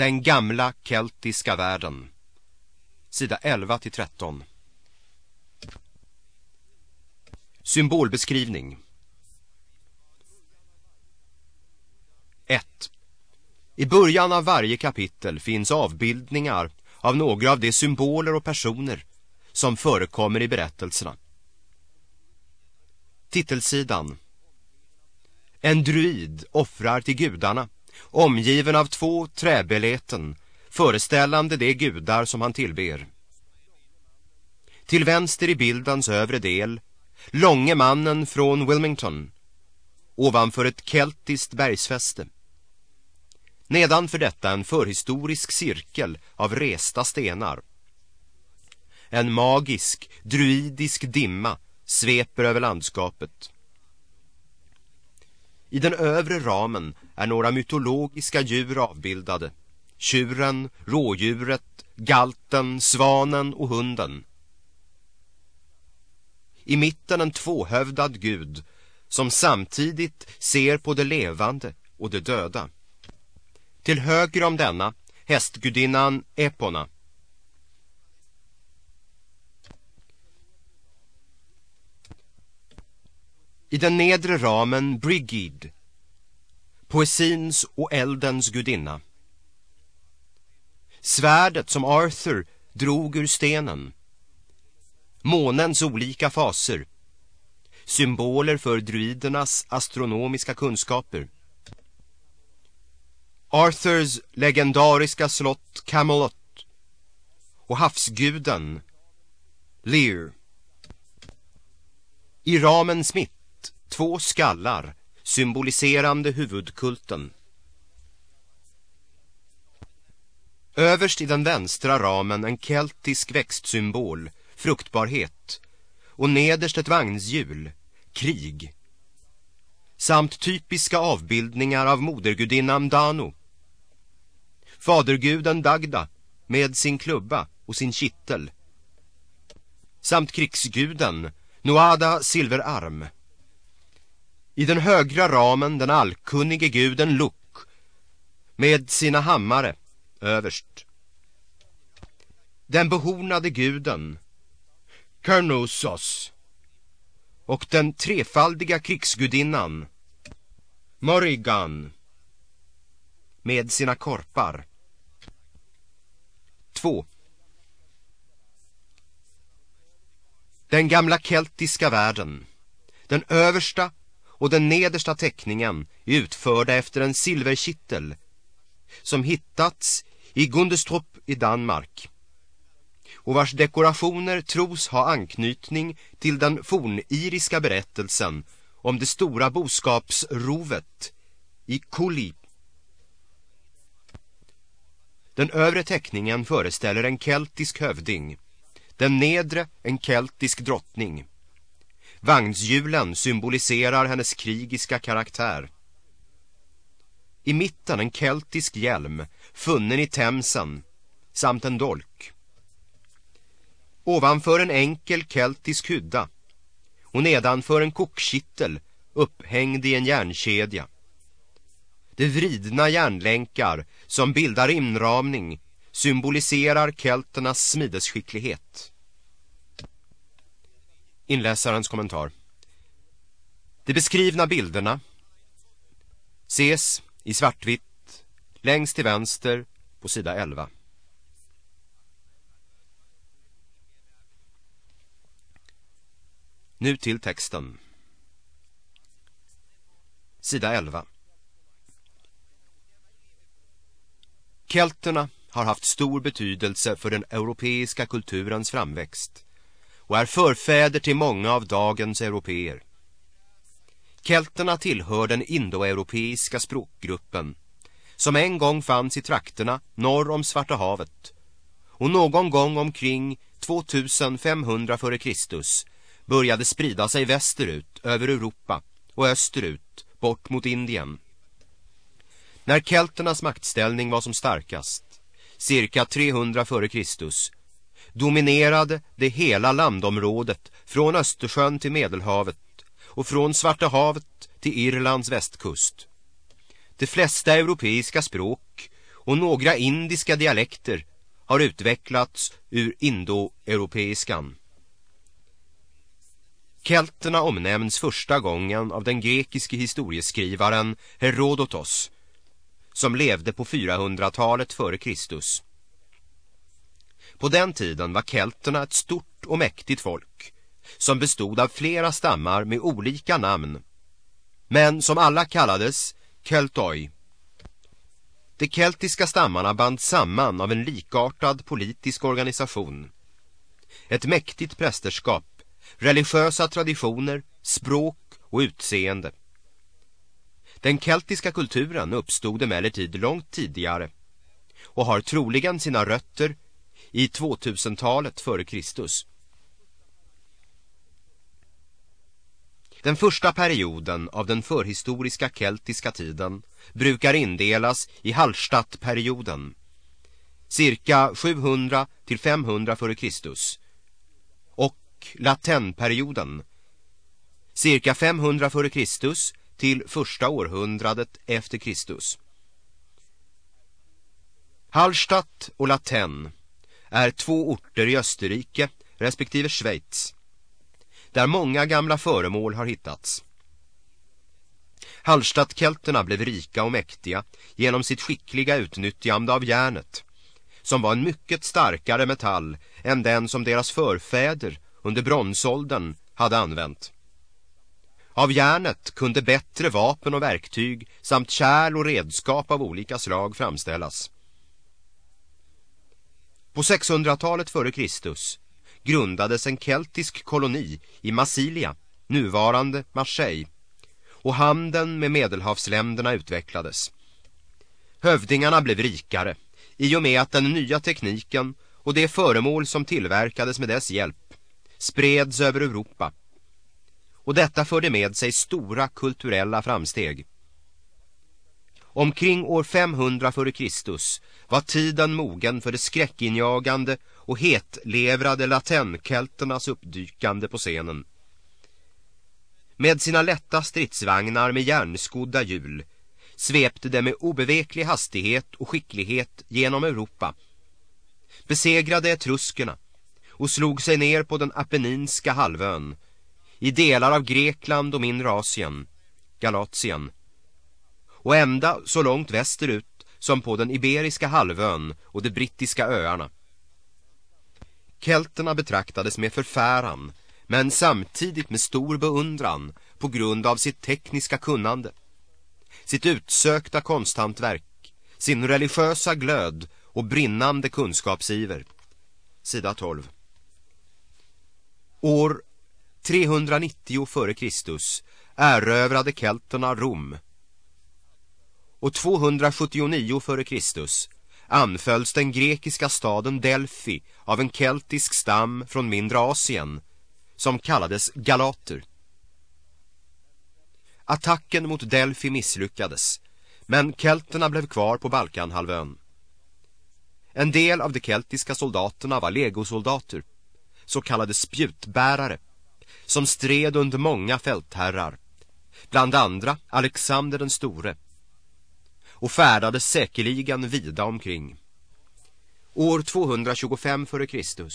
Den gamla keltiska världen. Sida 11 till 13. Symbolbeskrivning 1. I början av varje kapitel finns avbildningar av några av de symboler och personer som förekommer i berättelserna. Titelsidan En druid offrar till gudarna omgiven av två träbeleten föreställande de gudar som han tillber. Till vänster i bildens övre del långe mannen från Wilmington ovanför ett keltiskt bergsfäste. Nedanför detta en förhistorisk cirkel av resta stenar. En magisk, druidisk dimma sveper över landskapet. I den övre ramen är några mytologiska djur avbildade. Tjuren, rådjuret, galten, svanen och hunden. I mitten en tvåhövdad gud som samtidigt ser på det levande och det döda. Till höger om denna hästgudinnan Epona. I den nedre ramen Brigid, poesins och eldens gudinna. Svärdet som Arthur drog ur stenen. Månens olika faser. Symboler för druidernas astronomiska kunskaper. Arthurs legendariska slott Camelot och havsguden Lear. I ramen Smith två skallar symboliserande huvudkulten. Överst i den vänstra ramen en keltisk växtsymbol, fruktbarhet och nederst ett vagnshjul, krig. Samt typiska avbildningar av modergudinnan Dano faderguden Dagda med sin klubba och sin kittel samt krigsguden Noada silverarm. I den högra ramen den allkunnige guden Luk med sina hammare överst. Den behornade guden Kernosos och den trefaldiga krigsgudinnan Morrigan med sina korpar. 2. Den gamla keltiska världen. Den översta och den nedersta teckningen är utförda efter en silverkittel som hittats i Gundestrup i Danmark och vars dekorationer tros ha anknytning till den forniriska berättelsen om det stora boskapsrovet i Kulip den övre teckningen föreställer en keltisk hövding. Den nedre en keltisk drottning. Vagnshjulen symboliserar hennes krigiska karaktär. I mitten en keltisk hjälm, funnen i Themsen, samt en dolk. Ovanför en enkel keltisk hydda och nedanför en kokkittel upphängd i en järnkedja. De vridna järnlänkar som bildar inramning symboliserar kelternas smidesskicklighet. Inläsarens kommentar. De beskrivna bilderna ses i svartvitt längst till vänster på sida 11. Nu till texten. Sida 11. Kelterna har haft stor betydelse för den europeiska kulturens framväxt och är förfäder till många av dagens europeer. Kelterna tillhör den indoeuropeiska språkgruppen som en gång fanns i trakterna norr om Svarta havet och någon gång omkring 2500 f.Kr. började sprida sig västerut över Europa och österut bort mot Indien. När kelternas maktställning var som starkast, cirka 300 f.Kr dominerade det hela landområdet från Östersjön till Medelhavet och från Svarta havet till Irlands västkust. De flesta europeiska språk och några indiska dialekter har utvecklats ur indoeuropeiskan. Kelterna omnämns första gången av den grekiske historieskrivaren Herodotos som levde på 400-talet före Kristus. På den tiden var kelterna ett stort och mäktigt folk som bestod av flera stammar med olika namn men som alla kallades Keltoi. De keltiska stammarna band samman av en likartad politisk organisation. Ett mäktigt prästerskap, religiösa traditioner, språk och utseende. Den keltiska kulturen uppstod emellertid långt tidigare och har troligen sina rötter i 2000-talet före Kristus. Den första perioden av den förhistoriska keltiska tiden brukar indelas i Hallstattperioden, cirka 700 till 500 före Kristus, och Latenperioden, cirka 500 före Kristus till första århundradet efter Kristus. Hallstatt och Laten är två orter i Österrike respektive Schweiz där många gamla föremål har hittats. Hallstattkelterna blev rika och mäktiga genom sitt skickliga utnyttjande av järnet, som var en mycket starkare metall än den som deras förfäder under bronsåldern hade använt. Av järnet kunde bättre vapen och verktyg samt kärl och redskap av olika slag framställas. På 600-talet före Kristus grundades en keltisk koloni i Massilia, nuvarande Marseille, och handeln med medelhavsländerna utvecklades. Hövdingarna blev rikare i och med att den nya tekniken och de föremål som tillverkades med dess hjälp spreds över Europa. Och detta förde med sig stora kulturella framsteg. Omkring år 500 f.Kr. var tiden mogen för det skräckinjagande och hetlevrade latenkelternas uppdykande på scenen. Med sina lätta stridsvagnar med järnskodda hjul svepte de med obeveklig hastighet och skicklighet genom Europa. Besegrade etruskerna och slog sig ner på den Apenninska halvön, i delar av Grekland och mindre Asien, Galatien, och ända så långt västerut som på den Iberiska halvön och de brittiska öarna. Kelterna betraktades med förfäran, men samtidigt med stor beundran på grund av sitt tekniska kunnande, sitt utsökta konsthantverk, sin religiösa glöd och brinnande kunskapsiver. Sida 12. År 390 f.Kr. erövrade kelterna Rom och 279 f.Kr. anfölls den grekiska staden Delphi av en keltisk stam från mindre Asien som kallades galater. Attacken mot Delphi misslyckades men kelterna blev kvar på Balkanhalvön. En del av de keltiska soldaterna var legosoldater, så kallade spjutbärare, som stred under många fältherrar, bland andra Alexander den store och färdades säkerligen vida omkring. År 225 f.Kr.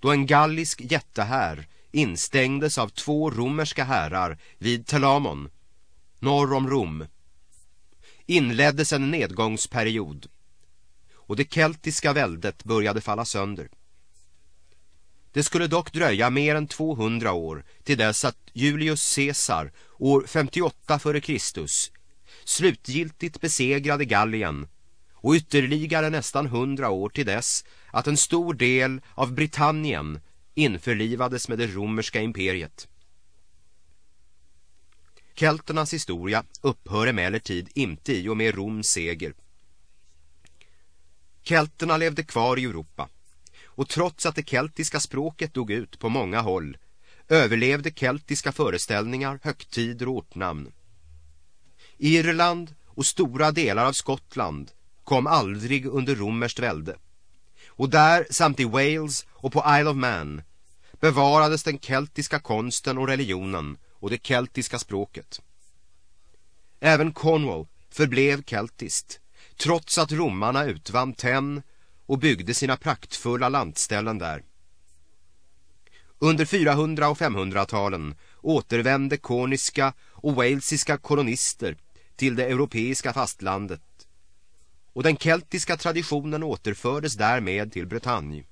då en gallisk jättehär instängdes av två romerska härar vid Telamon, norr om Rom, inleddes en nedgångsperiod och det keltiska väldet började falla sönder. Det skulle dock dröja mer än 200 år till dess att Julius Caesar år 58 f.Kr slutgiltigt besegrade Gallien och ytterligare nästan hundra år till dess att en stor del av Britannien införlivades med det romerska imperiet. Kelternas historia upphör emellertid inte i och med Roms seger. Kelterna levde kvar i Europa och trots att det keltiska språket dog ut på många håll överlevde keltiska föreställningar, högtider och ortnamn. Irland och stora delar av Skottland kom aldrig under romerskt välde. Och där samt i Wales och på Isle of Man bevarades den keltiska konsten och religionen och det keltiska språket. Även Cornwall förblev keltiskt, trots att romarna utvann Tenn och byggde sina praktfulla landställen där. Under 400- och 500-talen återvände korniska och walesiska kolonister till det europeiska fastlandet och den keltiska traditionen återfördes därmed till Bretagne.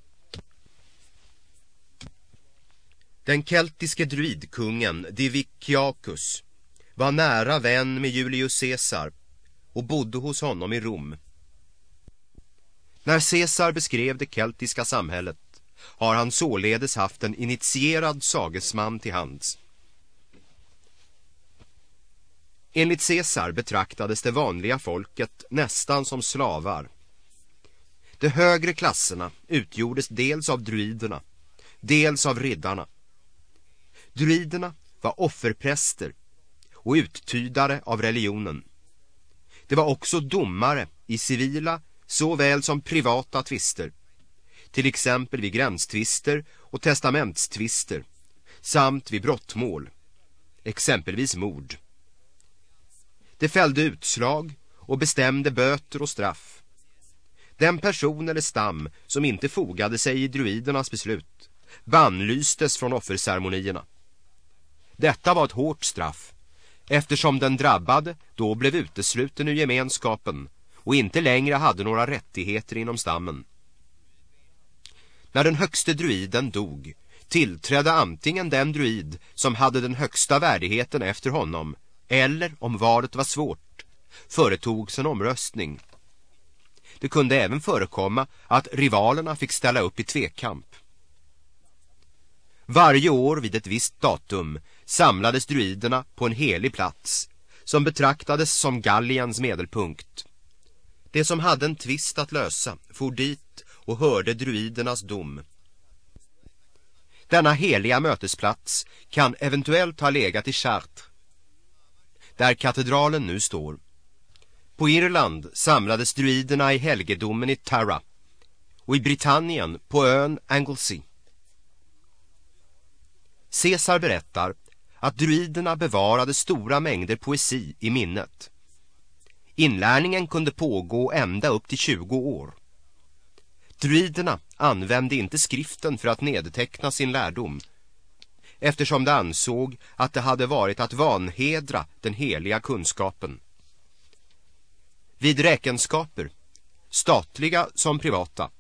Den keltiske druidkungen Diviciacus var nära vän med Julius Caesar och bodde hos honom i Rom. När Caesar beskrev det keltiska samhället har han således haft en initierad sagesman till hands. Enligt Caesar betraktades det vanliga folket nästan som slavar. De högre klasserna utgjordes dels av druiderna, dels av riddarna. Druiderna var offerpräster och uttydare av religionen. Det var också domare i civila såväl som privata tvister, till exempel vid gränstvister och testamentstvister, samt vid brottmål, exempelvis mord. Det fällde utslag och bestämde böter och straff. Den person eller stam som inte fogade sig i druidernas beslut bannlystes från offerceremonierna. Detta var ett hårt straff eftersom den drabbade då blev utesluten ur gemenskapen och inte längre hade några rättigheter inom stammen. När den högste druiden dog tillträdde antingen den druid som hade den högsta värdigheten efter honom eller om valet var svårt företogs en omröstning. Det kunde även förekomma att rivalerna fick ställa upp i tvekamp. Varje år vid ett visst datum samlades druiderna på en helig plats som betraktades som Galliens medelpunkt. Det som hade en tvist att lösa for dit och hörde druidernas dom. Denna heliga mötesplats kan eventuellt ha legat i Chartres, där katedralen nu står. På Irland samlades druiderna i helgedomen i Tara och i Britannien på ön Anglesey. Caesar berättar att druiderna bevarade stora mängder poesi i minnet. Inlärningen kunde pågå ända upp till 20 år. Druiderna använde inte skriften för att nedteckna sin lärdom eftersom de ansåg att det hade varit att vanhedra den heliga kunskapen. Vid räkenskaper, statliga som privata,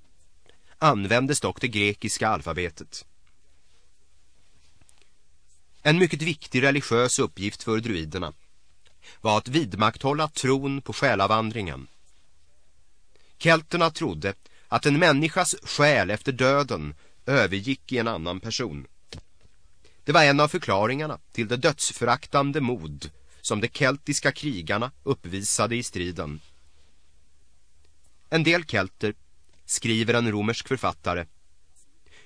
användes dock det grekiska alfabetet. En mycket viktig religiös uppgift för druiderna var att vidmakthålla tron på själavandringen. Kelterna trodde att en människas själ efter döden övergick i en annan person. Det var en av förklaringarna till det dödsföraktande mod som de keltiska krigarna uppvisade i striden. En del kelter, skriver en romersk författare,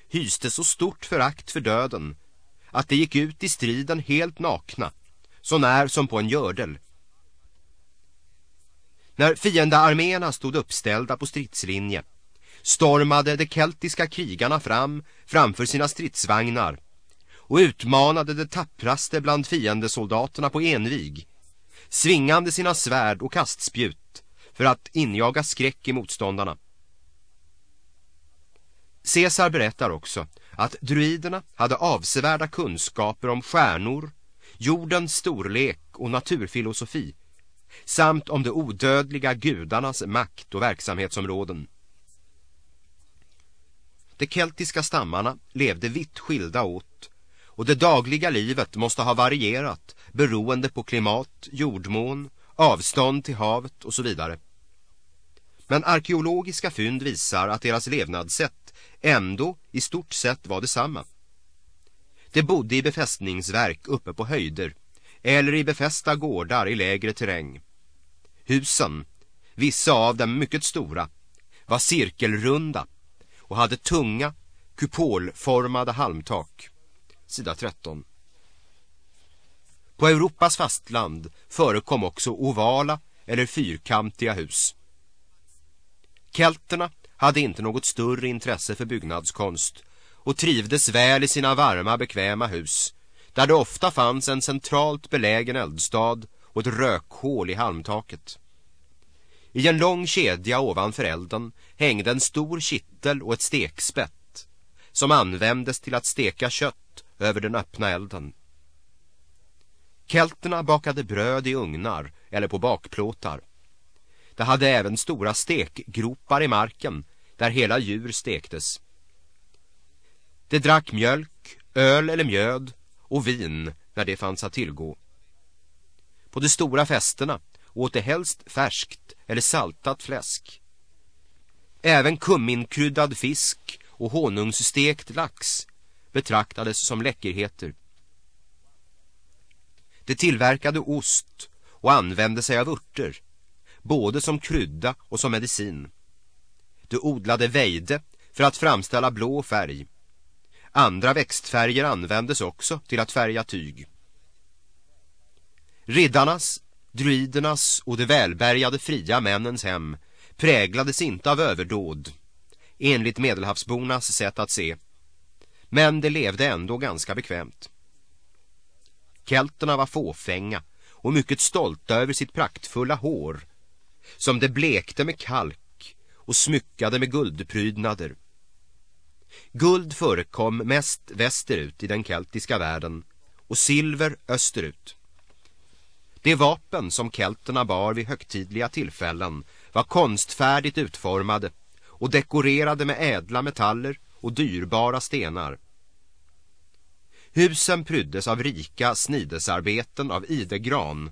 hyste så stort förakt för döden att de gick ut i striden helt nakna, så när som på en gördel. När fiendearméerna stod uppställda på stridslinje stormade de keltiska krigarna fram framför sina stridsvagnar och utmanade de tappraste bland fiendesoldaterna på envig, svingande sina svärd och kastspjut för att injaga skräck i motståndarna. Caesar berättar också att druiderna hade avsevärda kunskaper om stjärnor, jordens storlek och naturfilosofi samt om de odödliga gudarnas makt och verksamhetsområden. De keltiska stammarna levde vitt skilda åt och det dagliga livet måste ha varierat beroende på klimat, jordmån, avstånd till havet och så vidare. Men arkeologiska fynd visar att deras levnadssätt ändå i stort sett var detsamma. De bodde i befästningsverk uppe på höjder eller i befästa gårdar i lägre terräng. Husen, vissa av dem mycket stora, var cirkelrunda och hade tunga, kupolformade halmtak. Sida 13. På Europas fastland förekom också ovala eller fyrkantiga hus. Kelterna hade inte något större intresse för byggnadskonst och trivdes väl i sina varma, bekväma hus där det ofta fanns en centralt belägen eldstad och ett rökhål i halmtaket. I en lång kedja ovanför elden hängde en stor kittel och ett stekspett som användes till att steka kött över den öppna elden. Kelterna bakade bröd i ugnar eller på bakplåtar. Det hade även stora stekgropar i marken där hela djur stektes. Det drack mjölk, öl eller mjöd och vin när det fanns att tillgå. På de stora festerna åt det helst färskt eller saltat fläsk. Även kumminkryddad fisk och honungsstekt lax betraktades som läckerheter. Det tillverkade ost och använde sig av örter, både som krydda och som medicin. Det odlade vejde för att framställa blå färg. Andra växtfärger användes också till att färga tyg. Riddarnas, druidernas och de välbärgade fria männens hem präglades inte av överdåd, enligt medelhavsbornas sätt att se. Men det levde ändå ganska bekvämt. Kelterna var fåfänga och mycket stolta över sitt praktfulla hår, som det blekte med kalk och smyckade med guldprydnader. Guld förekom mest västerut i den keltiska världen och silver österut. De vapen som kelterna bar vid högtidliga tillfällen var konstfärdigt utformade och dekorerade med ädla metaller och dyrbara stenar. Husen pryddes av rika snidesarbeten av idegran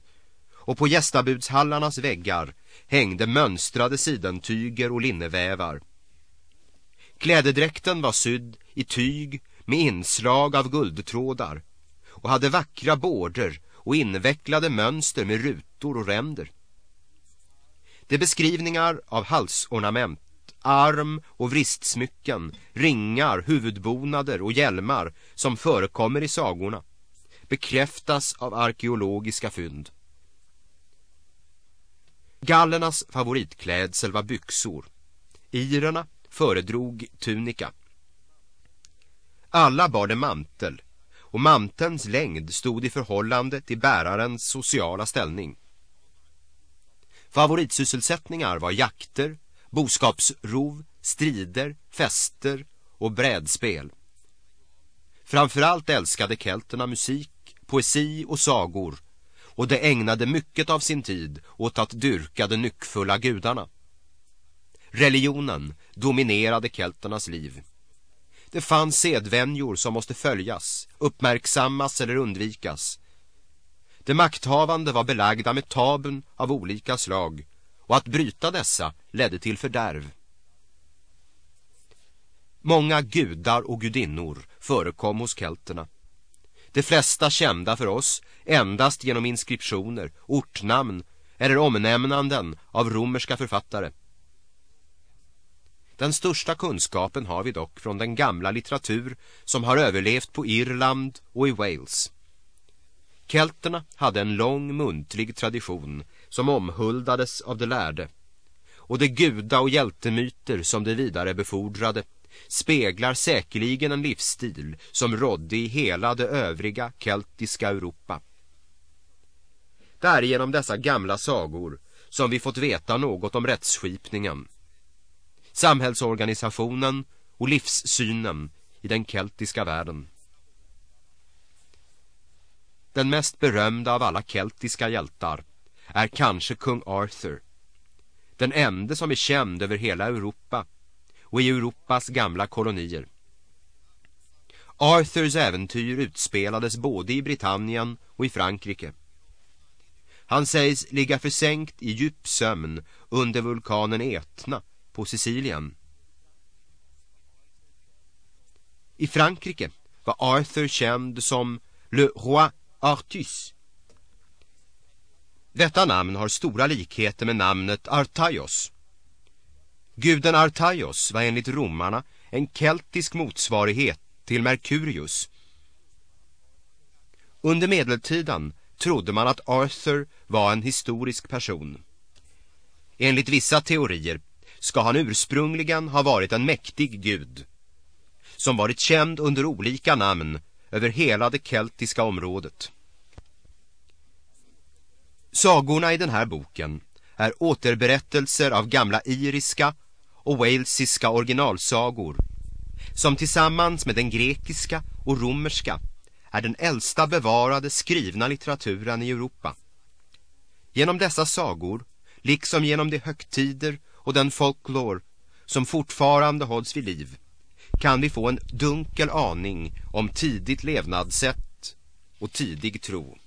och på gästabudshallarnas väggar hängde mönstrade sidentyger och linnevävar. Klädedräkten var sydd i tyg med inslag av guldtrådar och hade vackra border och invecklade mönster med rutor och ränder. De beskrivningar av halsornament, arm- och vristsmycken, ringar, huvudbonader och hjälmar som förekommer i sagorna bekräftas av arkeologiska fynd. Gallernas favoritklädsel var byxor. Irerna föredrog tunika. Alla bar det mantel och mantelns längd stod i förhållande till bärarens sociala ställning. Favoritsysselsättningar var jakter, boskapsrov, strider, fester och brädspel. Framförallt älskade kelterna musik, poesi och sagor och de ägnade mycket av sin tid åt att dyrka de nyckfulla gudarna. Religionen dominerade kelternas liv. Det fanns sedvänjor som måste följas, uppmärksammas eller undvikas. De makthavande var belagda med tabun av olika slag och att bryta dessa ledde till fördärv. Många gudar och gudinnor förekom hos kelterna. De flesta kända för oss endast genom inskriptioner, ortnamn eller omnämnanden av romerska författare. Den största kunskapen har vi dock från den gamla litteratur som har överlevt på Irland och i Wales. Kelterna hade en lång muntlig tradition som omhuldades av de lärde. Och de guda- och hjältemyter som de vidare befordrade speglar säkerligen en livsstil som rådde i hela det övriga keltiska Europa. Det är genom dessa gamla sagor som vi fått veta något om rättsskipningen samhällsorganisationen och livssynen i den keltiska världen. Den mest berömda av alla keltiska hjältar är kanske kung Arthur. Den enda som är känd över hela Europa och i Europas gamla kolonier. Arthurs äventyr utspelades både i Britannien och i Frankrike. Han sägs ligga försänkt i djup sömn under vulkanen Etna på Sicilien. I Frankrike var Arthur känd som Le Roi Artus. Detta namn har stora likheter med namnet Artaios. Guden Artaios var enligt romarna en keltisk motsvarighet till Merkurius. Under medeltiden trodde man att Arthur var en historisk person. Enligt vissa teorier ska han ursprungligen ha varit en mäktig gud som varit känd under olika namn över hela det keltiska området. Sagorna i den här boken är återberättelser av gamla iriska och walesiska originalsagor som tillsammans med den grekiska och romerska är den äldsta bevarade skrivna litteraturen i Europa. Genom dessa sagor, liksom genom de högtider och den folklor som fortfarande hålls vid liv, kan vi få en dunkel aning om tidigt levnadssätt och tidig tro.